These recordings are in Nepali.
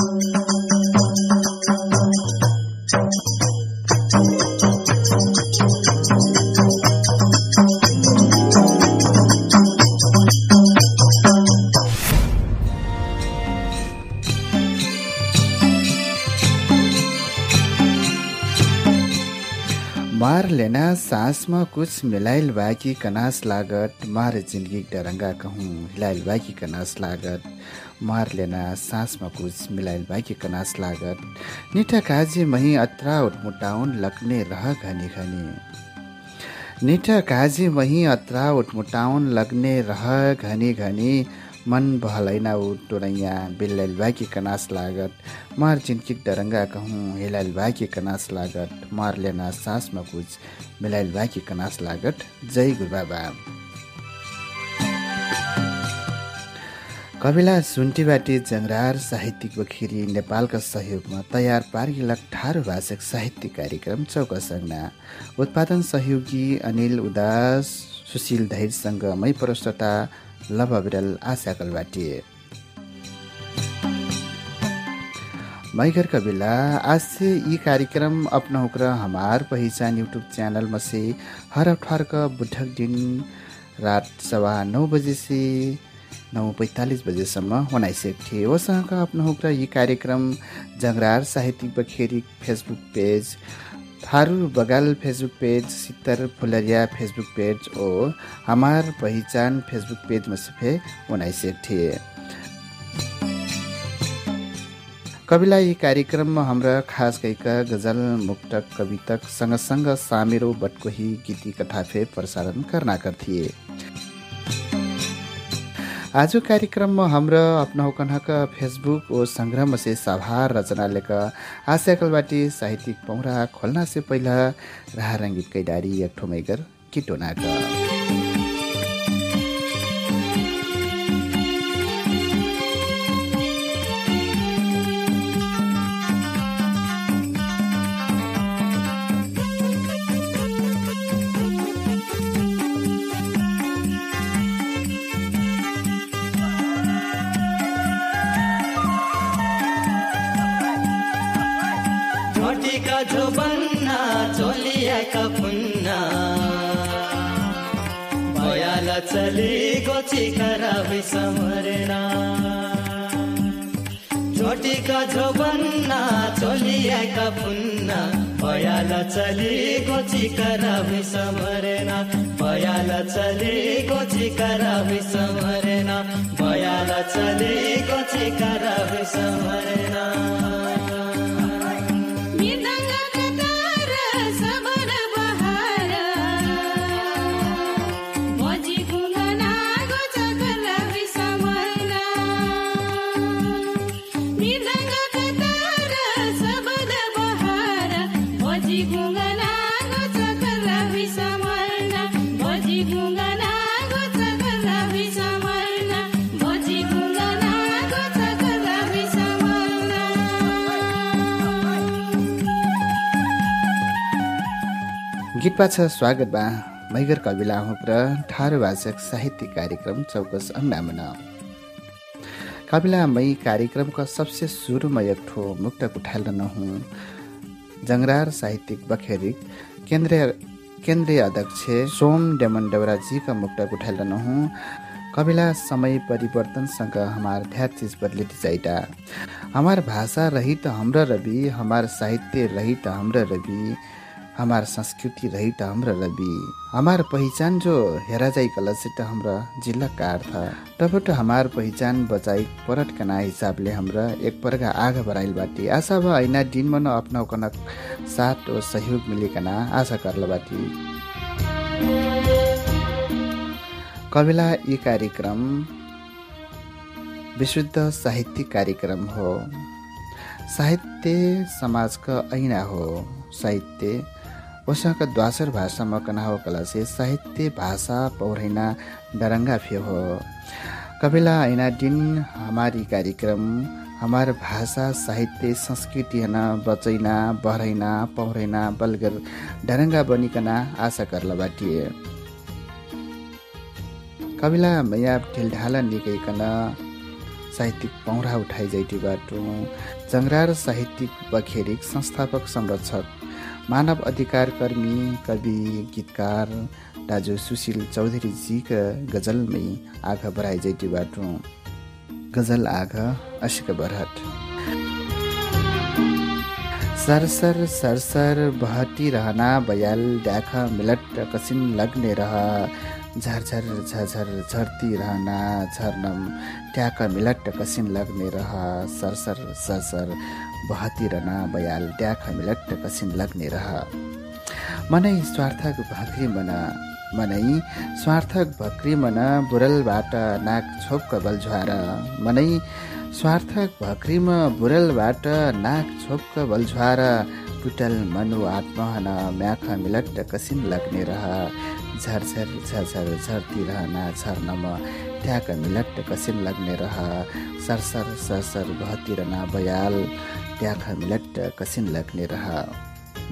मार लेना सासमा कुछ मिलाइल बाकी कनास लागत, मार जिन्दगी डरङ्गा कहूँ, हिलाइल बाकी कनास लागत। मार लेना सासमा कुछ मिलाइल बाकी कनास लागत। निठा काजी मही अत्रा उठमुटाउन लग्ने रह घनी घनी। निठा काजी मही अत्रा उठमुटाउन लग्ने रह घनी घनी। मन बहलैना ऊ टोरैया बिल्लैल बाकी कनास लागत। मार चिन्किक डरङ्गा कहूँ हेलाइल बाकी कनास लागत। मार लेना सासमा कुछ मिलाइल बाकी कनास लागत। जय गुरुबाबा कविला सुन्टीबाटी जङ्रार साहित्यिक वखिरी नेपालका सहयोगमा तयार पारिलक ठारो भाषक साहित्यिक कार्यक्रम चौकसङ्ना उत्पादन सहयोगी अनिल उदास सुशील धैरसँग मै प्रष्टता लभ विरल आशाकल बाटिए मैघर कबिला आज से ये कार्यक्रम अपना होकर हमार पहिचान यूट्यूब चैनल में से हर अठवार का बुधक दिन रात सवा नौ बजे से नौ पैँतालिस बजेसम्म बनाइसकेको थिएँ वसँग आफ्नो होकर यी कार्यक्रम जङ्रार साहित्यिक बखेरी फेसबुक पेज थारू बगाल फेसबुक पेज सितर फुलरिया फेसबुक पेज और हमार पहिचान फेसबुक पेज में से बनाइसकेको थिए। कविला यी कार्यक्रममा हाम्रा खास गएका गजल मुक्तक कवितक सँगसँग सामेरो बटकोही गीती कथा फे प्रसारण करनाकर थिए। आज कार्यक्रममा हाम्रो अपनाउकनका फेसबुक ओ सङ्ग्रह से सभार रचना लेख आशाकलबाटी साहित्यिक पौरा खोल्ना से पहिला राह रङ्गीत कैडारी एक ठोमैगर किटोनाका चिकरा समरेना भयाल चलेको चिकरा समरेना। गीत पाछ स्वागत बा। मैगर कविला हुक्र ठारो भाषक साहित्य कार्यक्रम चौकस अन्नामन। कविला कार्यक्रमका सबसे सुरुमा एक ठो मुक्त उठाल नहुँ जङ्रार साहित्यिक बखेरिक केन्द्रीय केन्द्रीय अध्यक्ष सोम डेमन देवराजीका मुक्त उठाल नहुँ कविला समय परिवर्तनसँग हमार ध्यात चिज बदलित जाइटा हमार भाषा रही त हाम्रो रवि हमार साहित्य रही त हाम्रो रवि। हमार संस्कृति रही त हाम्रो रवि हमार पहिचान जो हेरा जाई कलसित हाम्रो जिल्ला कार था तबट हमार पहिचान बचाई परट कना हिसाबले हमरा एक परगा आगा बराइल बाटी। आशा भ ऐना दिन मन अपनाउकन साथ ओ सहयोग मिलिकन आशा करल बाटी। कविला यी कार्यक्रम विशुद्ध साहित्यिक कार्यक्रम हो। साहित्य समाजका ऐना हो। साहित्य उसँग द्वासर भाषामा कनाहो कला से साहित्य भाषा पौरैना डरङ्गा फियो हो। कविला ऐना दिन हमारी कार्यक्रम हमार भाषा साहित्य संस्कृति हना बचैना बहरैना पौरैना बलगर डरङ्गा बनिकन आशा करला बाटिए कविला मैया ढिलढाला निकैकन साहित्यिक पौरा उठाइ जैटी बाटो। जङ्गरार साहित्यिक बखेरिक संस्थापक संरक्षक मानव अधिकार कर्मी कवि गीतकार दाजु सुशील चौधरीजीका गजलमै आँखा बढाइ जैटी बाटो। गजल आघ अशिक बरहट सरसर सरसर बहटी रहना बयाल ड्याखा मिलट कसिन लग्ने रह। झरझर झरझर झर्ती रहना झर्नम ट्याक मिलट कसिन लग्ने रह सरसर सरसर बहती रहना बयाल ट्याक मिलट कसिन लग्ने रह। मनै स्वार्थक भाक्री मना मनै स्वार्थक भक्री मन बुरलबाट नाक छोपक बलझ्वार। मनै स्वार्थक भक्रीमा बुरलबाट नाक छोपक बलझ्वार। टुटल मनु आत्महन म्याख मिलट कसिन लग्ने रह। झरझर झरझर झर्ती रहना झर्नम मिलट कसिन लग्ने रह। सरसर सरसर बहती रहना बयाल ट्याख मिलट कसिन लग्ने रह।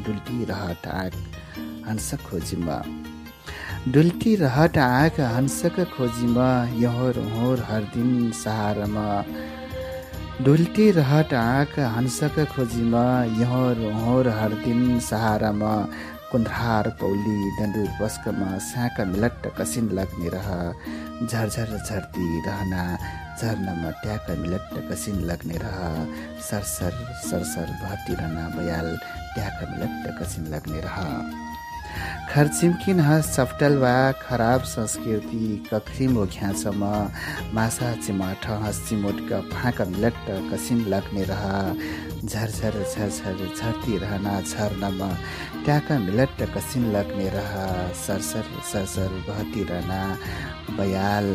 डुल्टी रह टाक हंसक खोजिमा। डुल्टी रहट आँख हंसक खोजीमा यहोर होर हर दिन सहारमा। डुल्टी रहट आँख हंसक खोजीमा यहोर होर हर दिन सहारामा। कुन्धार पौली डन्डुर बस्कमा स्याक मिलट कसिन लाग्ने रह झरझर झर्ती रहना झर्नमा ट्याक मिलट कसिन लाग्ने रह सरसर सरसर भती रहना बयाल ट्याक मिलट कसिन लाग्ने रह। खर्चिम्किन हस सफ्टल वा खराब संस्कृति कखरिमो घ्यासम्म मासा चिमाठ हस चिमोटका फाँका मिलट कसिन लाग्ने रह। झरझर झरझर झर्ती रहना झर्नमा ट्याका मिलट कसिन लाग्ने रह। सरसर सरसर बहती रहना बयाल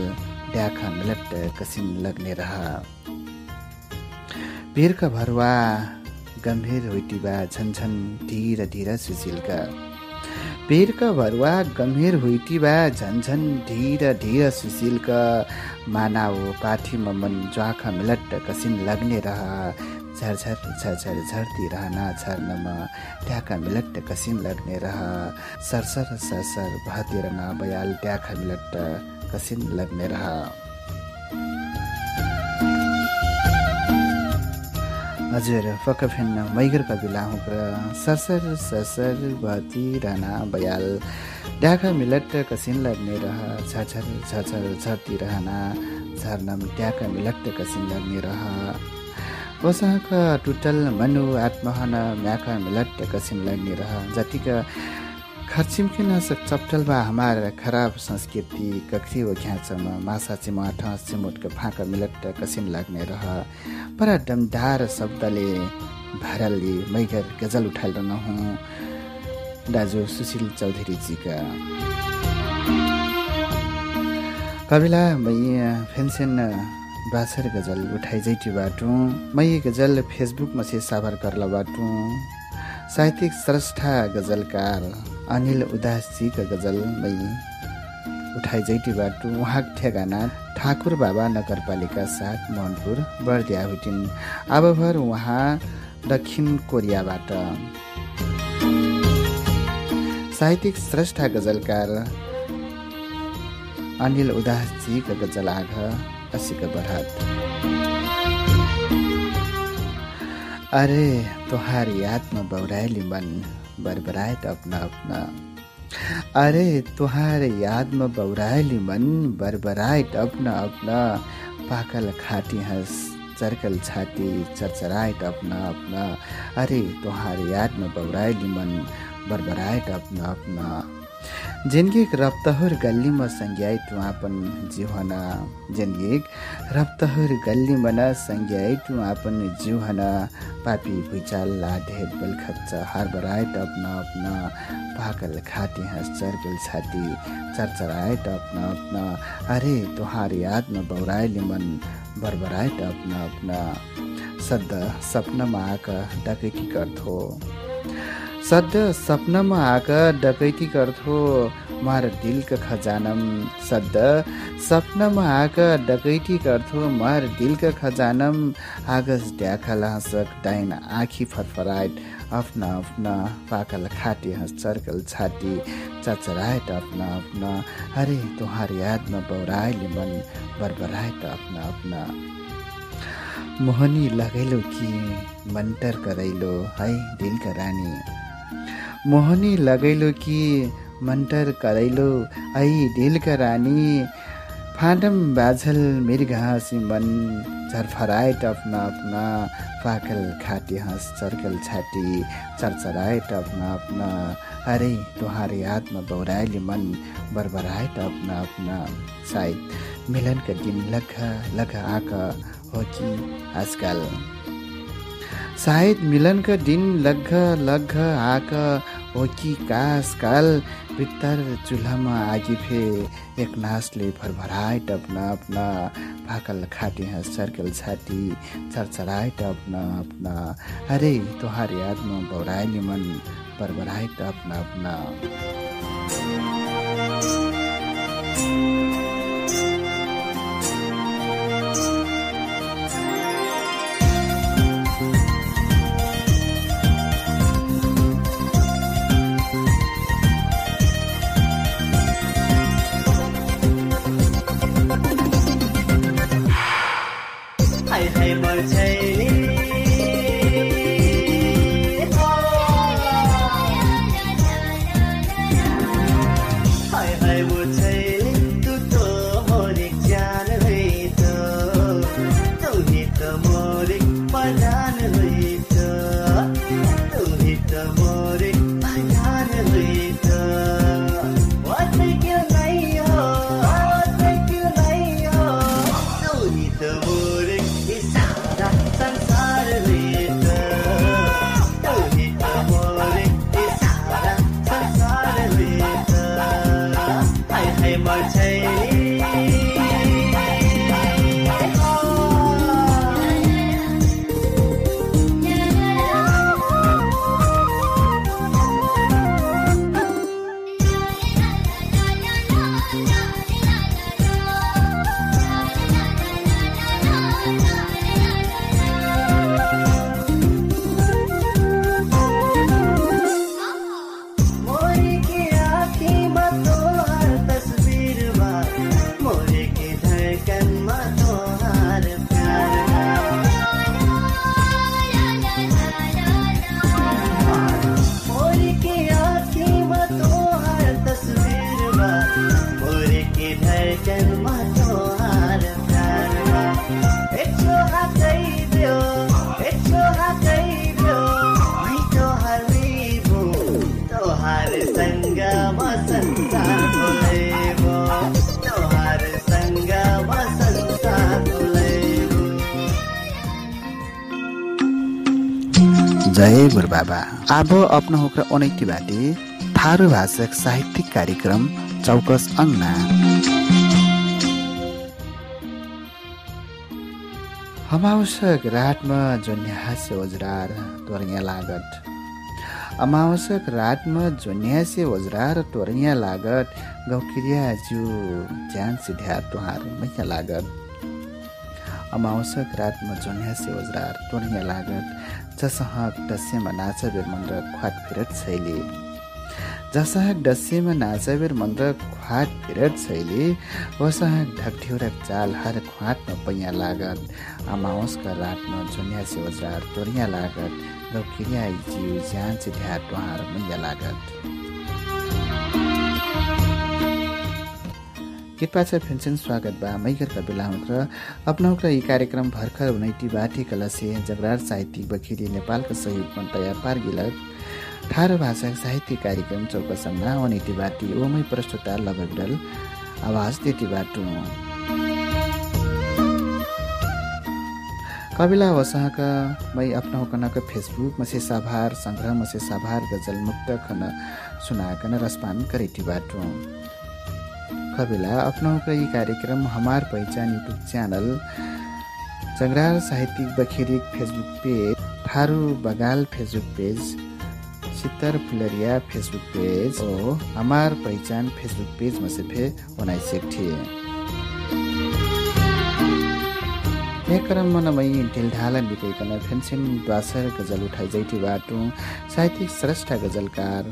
ट्याका मिलट कसिन लाग्ने रह। वीरका भरुवा गम्भीर होइटिबा झन्झन ढिर ढिर सुशीलका पेरका भरुवा गम्भीर हुइटिबा झन्झन ढिर ढिर सुशीलक मानाओ पाठी मन ज्वाखा मिलट कसिन लाग्ने रह। झरझर झरझर झर्ती रहना झर्नमा ट्याका मिलट कसिन लाग्ने रह। सरसर सरसर बहती रहना बयाल ट्याखा मिलट कसिन लाग्ने रह। हजुर फकफेन मैगर कविला हुँक्र सरसर सरसर भती रहना बयाल ड्याखा मिलट कसिन लाग्ने रह झरझर झरझर झर्ती रहना झर्नम ट्याका मिलट कसिन लाग्ने रह। वसाका टुटल मनु आत्महन म्याका मिलट कसिन लाग्ने रह जतिका खर्चिम्किन चप्टलमा हमार खराब संस्कृति कक्री व घ्याचमा मासा चिमाठ चिमुटको फाँका मिलट कसिन लाग्ने रह। पर डमडार शब्दले भारलले मैगर गजल उठाएर नहुँ दाजु सुशील चौधरीजीका। कविला मै फेन्सेन बाछर गजल उठाइ जैटी बाटु। मै गजल फेसबुकमा से साभार करला बाटु। साहित्यिक स्रष्टा गजलकार अनिल उदासजीका गजलमै उठाइ जैटी बाटु। उहाँ ठेगाना ठाकुर बाबा नगरपालिका साथ मोहनपुर बर्दिया हुटिन आबभर उहाँ दक्षिण कोरियाबाट। साहित्यिक श्रेष्ठ गजलकार अनिल उदासजीका गजल आघ असिक बढात अरे तोहार यादमा बौराइली मन। बरबराए अपना अपना। अरे तुहार यादमा बौराइली मन बरबराइट अपना अपना। पाकल खाटी हंस चर्कल छाती चरचराइट अपना अपना। अरे तुहार यादमा बौराइली मन बरबराइट अपना अपना। जिनगिक रप्तहुर गल्लीमा संज्ञाइ तुआपन जिउहना जिनगिक रप्तहुर गल्लीमा न संज्ञाइ तुआपन जिउहना पापी भुइचाल लाढेर बलखच्च हारबराए टप्न अपना पाकल खाती हँस चर्केल छाती चरचराए टप्न अपना। अरे तुहार यादमा बौराइले मन बरबराए टप्न अपना। सद्द सपनामा आका डकैती गर्थो सद्य सपनामा आका डकैती गर्थो मार दिलका खजानम। सद्द सपनामा आका डकैती गर्थो मार दिलका खजानम। आगस ड्याखा लासक डाइन आँखी फरफराइट। आफ्ना आफ्ना पाकल खाटी हँस चर्कल छाती। चचराइट आफ्ना आफ्ना। अरे तुहार यादमा बौराइले मन बरबराइट आफ्ना आफ्ना। मोहनी लगैलो कि मन्टर करैलो है दिलका रानी। मोहनी लगैलो कि मन्टर करैलो ऐ दिलका रानी फाटम बाझल मृगहाँसी मन झरफराए टप्न अपना पाकल खाटी हँस चर्कल छाटी चरचराए टप्न अपना अरे तुहारे यादमा बौराइले मन बरबराए टप्न अपना सायद मिलनका दिन लख लख आक हो कि आजकल। सायद मिलनका दिन लग्घ लग्घ आक हो कि काल भित्तर चुल्हामा आगी फे। एक नासले भरभराए टप्न अपना। भाकल खाटी हँस सर्कल छाटी। चरचराए टप्न अपना। अरे तोहार यादमा बौराइले मन। बरबराए टप्न अपना। जय गुरु बाबा। अब अपना होकर अनैति बाटे थारू भाषक साहित्यिक कार्यक्रम चौकस अङ्ना अमावस्यक रातमा जोन्यासे वज्रार तोर्या लागत। अमावस्यक रातमा जोन्यासे वज्रार तोर्या लागत। गौकिरिया जु ज्यान सिध्यार तुहार मैया लागत। अमावस्यक रातमा जोन्यासे वज्रार तोर्या लागत। जसहक डस्यमा नाचबेर मन्र ख्वाट फिरत छैले। जसहक डस्यमा नाचबेर मन्र ख्वाट फिरत छैले वसहक ढकढ्यौरक चाल हर ख्वाटमा पैया लागत अमावसका रातमा झुन्या सेवजार तोरिया लागत गौखिरिया जिउ ज्यान चिढ्या टुहार मैया लागत। कृपा छ फेन्सन स्वागत बा। मैगरका बेलाउक र अपनाउक यी कार्यक्रम भर्खर उनैटी बाटी कलसे जगरार साहित्यिक बखिरी नेपालका सहयोगमा तयार पार्गिलक ठारो भाषा साहित्यिक कार्यक्रम चौकसम्म अनैटी बाटी ओमै प्रस्तुता लबगडल आवाज त्यति बाटो कविला वसाहका मै अपनाउकनक फेसबुक मसे साभार संग्रह मसे साभार गजल मुक्त खन सुनाकन रसपान करेटी बाटो कविला अपनाउका यी कार्यक्रम हमार पहिचान युट्युब च्यानल जगरार साहित्यिक बखेरिक फेसबुक पेज थारू बगाल फेसबुक पेज सित्तर फुलरिया फेसबुक पेज ओ हमार पहिचान फेसबुक पेज में से फे बनाइसेक थिए एक क्रम मनमै ढिलढालन बिकैकन फेन्सिन द्वासर गजल उठाइ जैठी बाटो साहित्यिक श्रेष्ठ गजलकार।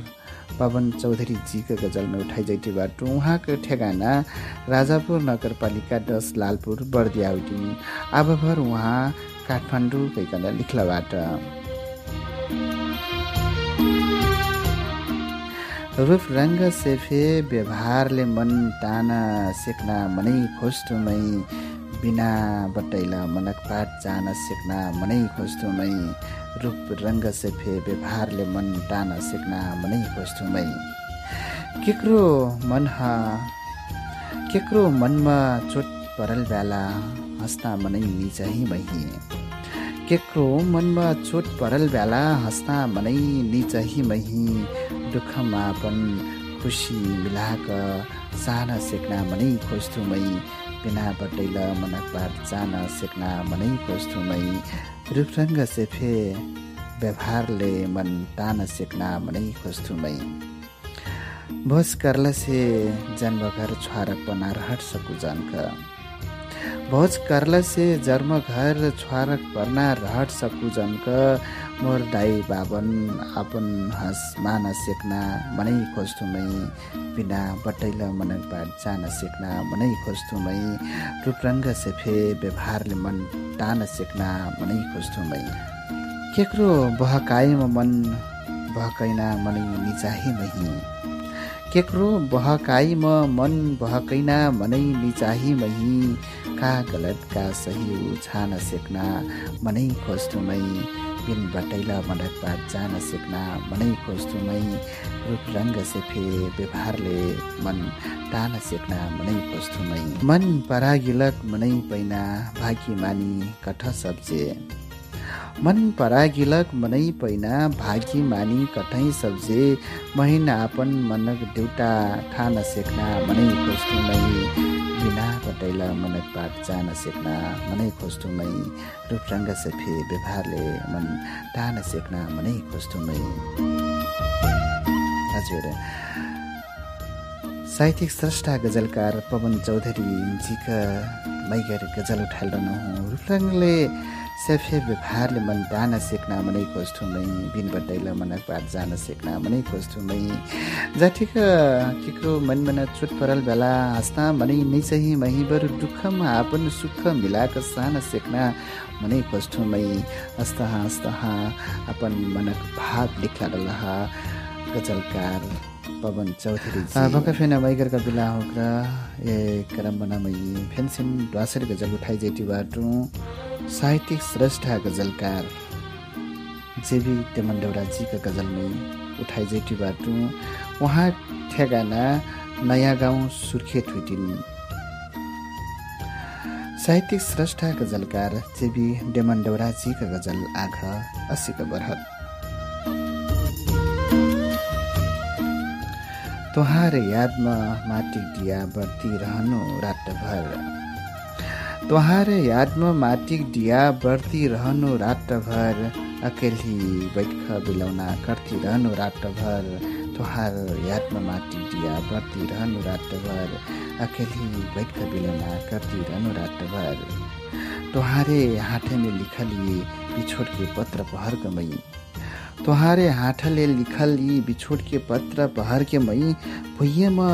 पवन चौधरी जीको गजलमा उठाइ जैठी बाटो। उहाँको ठेगाना राजापुर नगरपालिका दस लालपुर बर्दियाउटी आबभर उहाँ काठमाडौँ गइकन लिख्लाबाट। रूप रङ्ग सेफे व्यवहारले मन टान सेक्ना मनै खोस्टुमै बिना बटैला मनक पाठ जान सेक्ना मनै खोस्टुमै रूप रङ्ग सेफे व्यवहारले मन टान सेक्ना मनै खोस्टुमै केक्रो मन केक्रो मनमा चोट परल बेला हँस्दा मनै निचही मही। केक्रो मनमा चोट परल बेला हँस्दा मनै निचही मही। दुःखमा पन खुसी मिलाक साना सेक्ना मनै खोज्थुमै बिना बटैल मनकबाट जान सेक्ना मनै खोज्थुमै रूपरङ्ग सेफे व्यवहारले मन टान सेक्ना मनै खोज्थुमै भोज करलसे जन्मघर छुवारक पनार हट सकु जानक। भोज करलसे जन्म घर छुवारक पर्ना रहट सकु जनक। मोर दाई बाबन आपन हस मान सेक्ना मनै खोज्थुमै बिना बटैल मनकबाट जान सेक्ना मनै खोज्थुमै रूपरङ्ग सेफे व्यवहारले मन टान सेक्ना मनै खोज्थुमै केक्रो बहकाइमा मन बहकैना मनै निचाही मही केक्रो बहकाई म मन बहकैना मनै निचाही मही का गलत का सही छान सेक्ना मनै खोज्थुमै बिन बटैला मनकबाट जान सेक्ना मनै खोज्थुमै रूप रङ्ग सेफे व्यवहारले मन टान सेक्ना मनै खोज्थुमै मन परागिलक मनै पैना भागी मानी कठ सब्जे। मन परागिलक मनै पैना भागी मानी कठै सब्जे। महिना आपन मनक देउटा ठान सेक्ना मनै खोज्थुमै बिना कटैला मनक पाठ जान सेक्ना मनै खोज्थुमै रूपरङ्ग सेफे व्यवहारले मन टान सेक्ना मनै खोज्थुमै हजुर। साहित्यिक स्रष्टा गजलकार पवन चौधरी जीका मैगर गजल उठाएर रहनु रूपरङ्गले सेफे व्यवहारले मन डान सेक्ना मनै खोज्थुमै बिन बड्दैला मनक बात जान सेक्ना मनै खोज्थुमै जाठिक केक्रो मन मन चुट परल बेला हाँस्दा मनै नै चाहिँ मही बरु दुःखमा आपन सुख मिलाक सान सेक्ना मनै खोज्थुमै हस्ता हस्ता अपन मनक लिखला डलहा गजलकार पवन चौधरी भका फेन मैगर कपिला होक्रा ए करम बनामै फेन्सिन ड्वासर गजल उठाइ बाटु। साहित्यिक श्रेष्ठ गजलकार जेबी टेमन्डौराजीका गजलमै उठाइ जेठी बाटु। उहाँ ठेगाना नयाँ गाउँ सुर्खे ठुटिन् साहित्यिक श्रेष्ठ गजलकार जेबी डेमन्डौराजीका गजल आघ असीका बरहत तुहार यादमा माटी दिया बढ्ती रहनु रातभर। तुहार यादमा माटिक दिया बढ्ती रहनु रातभर। अकेली बैठ बिलौना करती रहनु रातभर। तुहार यादमा माटी दिया बढ्ती रहनु रातभर। अकेली बैठ बिलौना करती रहनु रातभर। तुहारे हाथेले लिखल बिछोड के पत्र पहर गमई तुहारे हाथले लिखल यी बिछोड पत्र पहर के मई भुइँमा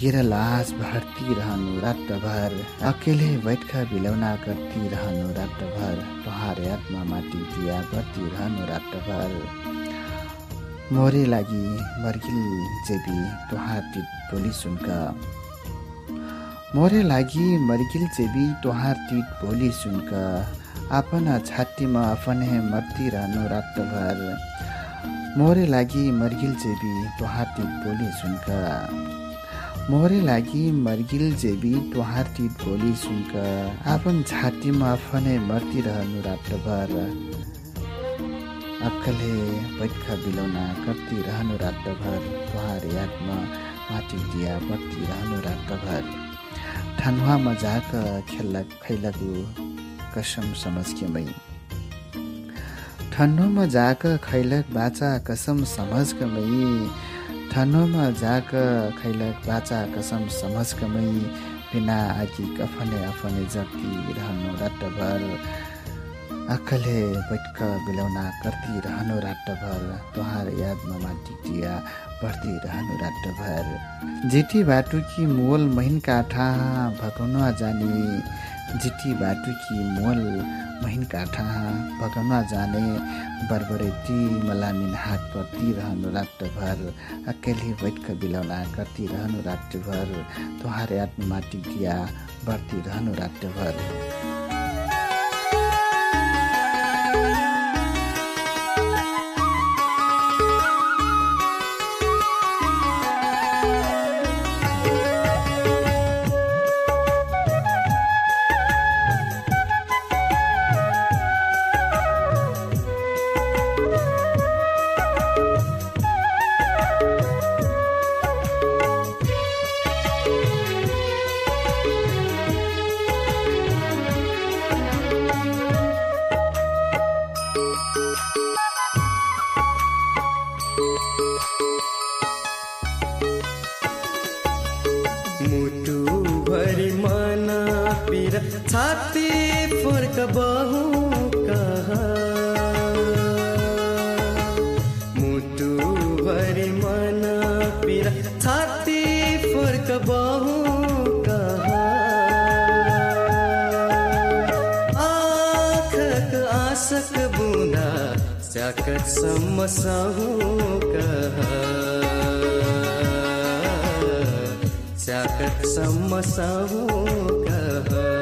गिरलास भर्ती रहनु रातभर अकेले बैठका बिलौना करती रहनु रातभर तुहार आत्मा माटी दिया भर्ती रहनु रातभर मोरे लागि मर्गिल जेबी तुहार टिट भोलि सुनका मोरे लागि मर्गिल जेबी तुहार टिट भोलि सुनका आफ्ना छातीमा आफने मर्ती रहनु रातभर मोरे लागि मर्गिल जेबी तुहार टिट भोलि सुनका मोहरे लागि मर्गिल जेबी तुहार टिट भोलि सुनक। आफन छातीमा आफनै मर्ती रहनु रातभर। अक्कले बैठका बिलौना कति रहनु रातभर। तुहार यादमा माटी दिया बत्ती रहनु रातभर। ठानुवामा जाक खेल्लक खैलगु कसम समझ के मै। ठन्डोमा जाक खैलक बाचा कसम समझ के मै। ठानोमा जाक खैलक बाचा कसम समझ कमै बिना आगी कफने अफने जति रहनु रातभर। अक्कले बैठक बिलौना कर्ती रहनु रातभर। तुहार यादमा माटी टिया पढ्दै रहनु रातभर। जेठी बाटुकी मोल महिन काठा भगाउन जाने। जिटी बाटुकी मोल महिन काठा जाने बरबरेटी मलामिन हात पर्ती रहनु रातभर। अकेले बैठक बिलौना कर्ती रहनु रातभर। तुहार यादमा माटी टिया बढ्ती रहनु रातभर। चा कसम सवो कहा?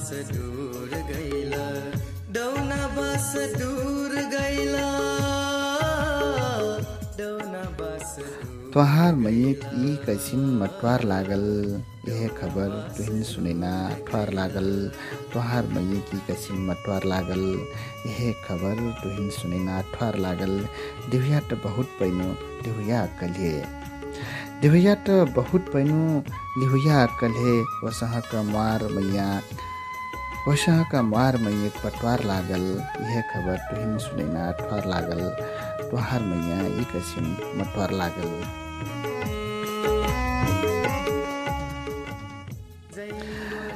सहु दूर गैला डौना बस दूर गैला डौना बस त्वहार मैक ई कैसिन मटवार लागल? यह खबर तुहिन सुनेना अठवार लागल त्वहार मैक ई कैसिन मटवार लागल। यह खबर तुहिन सुनेना अठवार लागल। दिव्या त बहुत पैनो दिव्या कलिए दिव्या त बहुत पैनो लिहुया कल्हे वसहक मार मैया वसहका मारमा एक पटवार लागल। यह खबर तुहिन सुनैना अठवार लागल। तुहार मैया एक असिम मटवार लागल।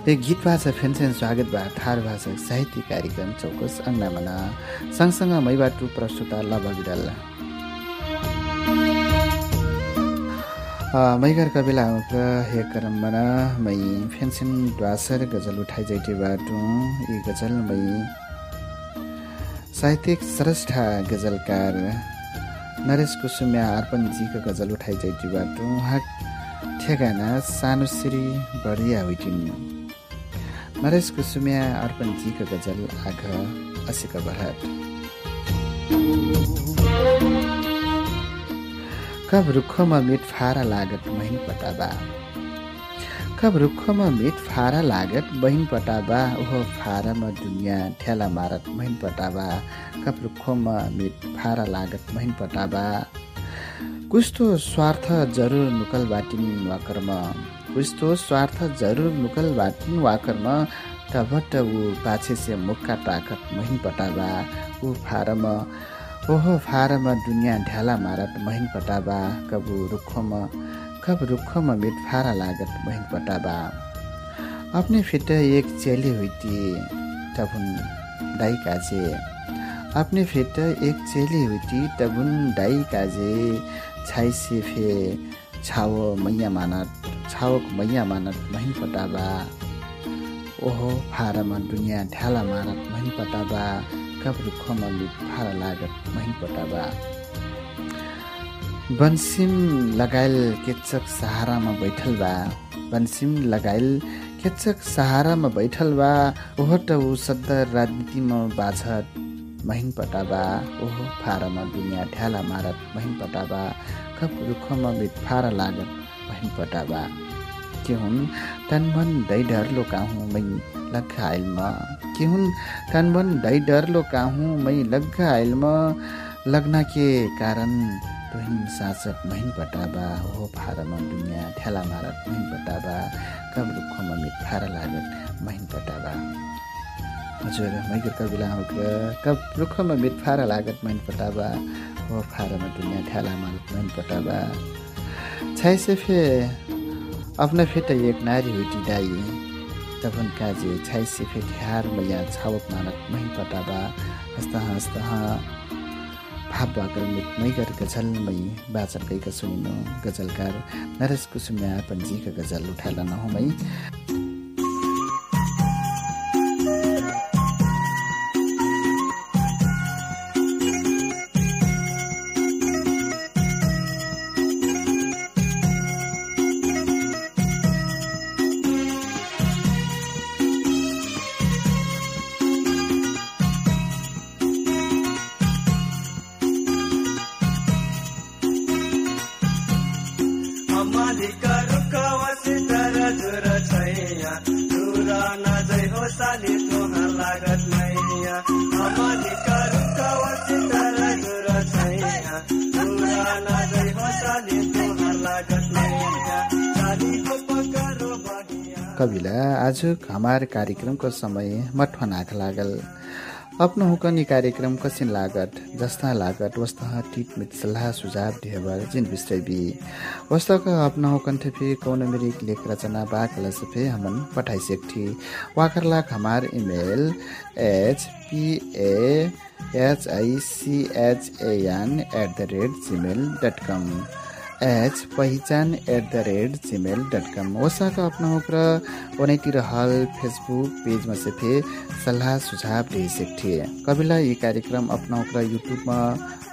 एक गीत भाषा फेन्सेन स्वागत बा थार भाषा साहित्य कार्यक्रम चौकस अङ्नामना सँगसँग मैबाटु प्रस्तुता लबगिडल मैगर कबिला हे करमबना मै फेन्सिन द्वासर गजल उठाइ जैटे बाटु यी गजल मै साहित्यिक श्रेष्ठा गजलकार नरेश कुसुम्या अर्पणजीको गजल उठाइ जैटे बाटु उहाँ ठेगाना सानो श्री बढिया हुइटिन्। नरेश कुसुमिया अर्पणजीको गजल आघ असिक बहट कब रुखमा मिठ फारा लागत महिन पटाबा कब रुखमा मिठ फारा लागत बहिन पटाबा ओहो फारामा दुनियाँ ठेला मारत महिन पटाबा कब रुखमा मिठ फारा लागत महिन पटाबा कुस्तो स्वार्थ जरुर नुकल बाटिन वा कर्म कुस्तो स्वार्थ जरुर नुकल बाटिन वा कर्म टभट ऊ पाछे से मुक्का टाकत महिन पटाबा। ऊ फारम ओहो फारम दुनियाँ ढ्याला मारत महिन पटाबा। कबु रुखमा कब रुखमा मिट फारा लागत महिन पटाबा। अपने फिट एक चेली हुई तबुन दाई काजे। अपने फिट एक चेली हुई दाई काजे। छाइ सेफे छाओ मैया मानत छाओक मैया मानत महिन पटाबा ओहो फारामा दुनियाँ ढ्याला मारत महिन पटाबा कब रुखमा मिट फारा लागत महिन पटाबा बन्सिम लगायल केचक सहारामा बैठल बा बन्सिम लगायल केचक सहारामा बैठल बा ओहो त ऊ सद्दर राजनीतिमा बाछत महिन पटाबा ओहो फारामा दुनियाँ ढ्याला मारत महिन पटाबा कप रुखमा बिट फारा लागत महिन पटाबा के हुन् तनमन दै डरलो काहुँ मै लग्घ आइलमा के हुन् तनमन दै डरलो काहुँ मै लग्घ आइलमा लग्न के कारण तुहिन सासत महिन पटाबा हो फारामा दुनियाँ ठेला मारत महिन पटाबा कब रुखमा मिट फारा लागत महिन पटाबा हजुर मैगर कविला कब रुखमा मिट फारा लागत महिन पटाबा हो फारामा दुनियाँ ठेला मारत महिन पटाबा छाइसे फे अपना फेट एक नारी हुटी डाई तबन काजे छाइसे फे ढ्यार मैया छावक मानत महिन पटाबा। हस्ता हस्ता भाव भाकर मैगर गजलमै बाचर गएका सुनिनु गजलकार। नरेश कुसुम्या पन्जीका गजल उठाला नहुमै आज हमार कार्यक्रमको समय मठमा नाक लागल। अपनो हुकनी कार्यक्रम कसिन लागत? जस्ता लागत वस्तः टिटमिट सल्लाह सुझाव ढेबर जिन विषय बी। वस्तक अपना हुकन थे कौन लेख रचना बा कलस फे हमन पठाई सेक्ठी walker email H P at the rate Gmail dot com H पहिचान at the rate Gmail dot com Osaka अपना होकर ओनैतिर हाल फेसबुक पेजमा से थे सल्लाह सुझाव दे सकथे कविला ये कार्यक्रम अपना होकर यूट्यूबमा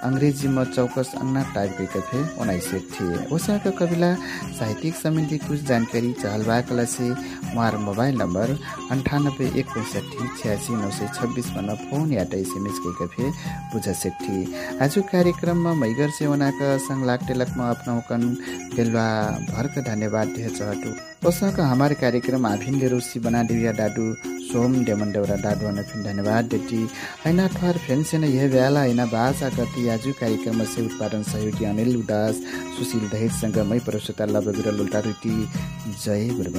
अङ्ग्रेजीमा चौकस अन्ना टाइप गरेका थिए उनाइ सकथे ओसाका कविला साहित्यिक सम्बन्धी कुछ जानकारी चाहलबाका से उहाँ मोबाइल नम्बर अन्ठानब्बे एक पैँसठी छ्यासी नौ सय छब्बिसमा फोन या एसएमएस गरेका थिए बुझ सकथे आज कार्यक्रममा मैगर सेवनाका सङ्ग लागटेलकमा अपना कन बेलुवा भर्क धन्यवाद दिए चहटु ओसाक हमारे कार्यक्रम आभिनले रोसी बना दिया डाडू सोम डेमन देउरा डाडू अन फिन धन्यवाद देती हैना ठहर फेन्सेन यह बेला हैना भाषा गति आजु कार्यक्रम से उत्पादन सहयोगी अनिल उदास सुशील दहेजसँग मै परसुता लबबिर लुल्टा रुटी। जय गुरु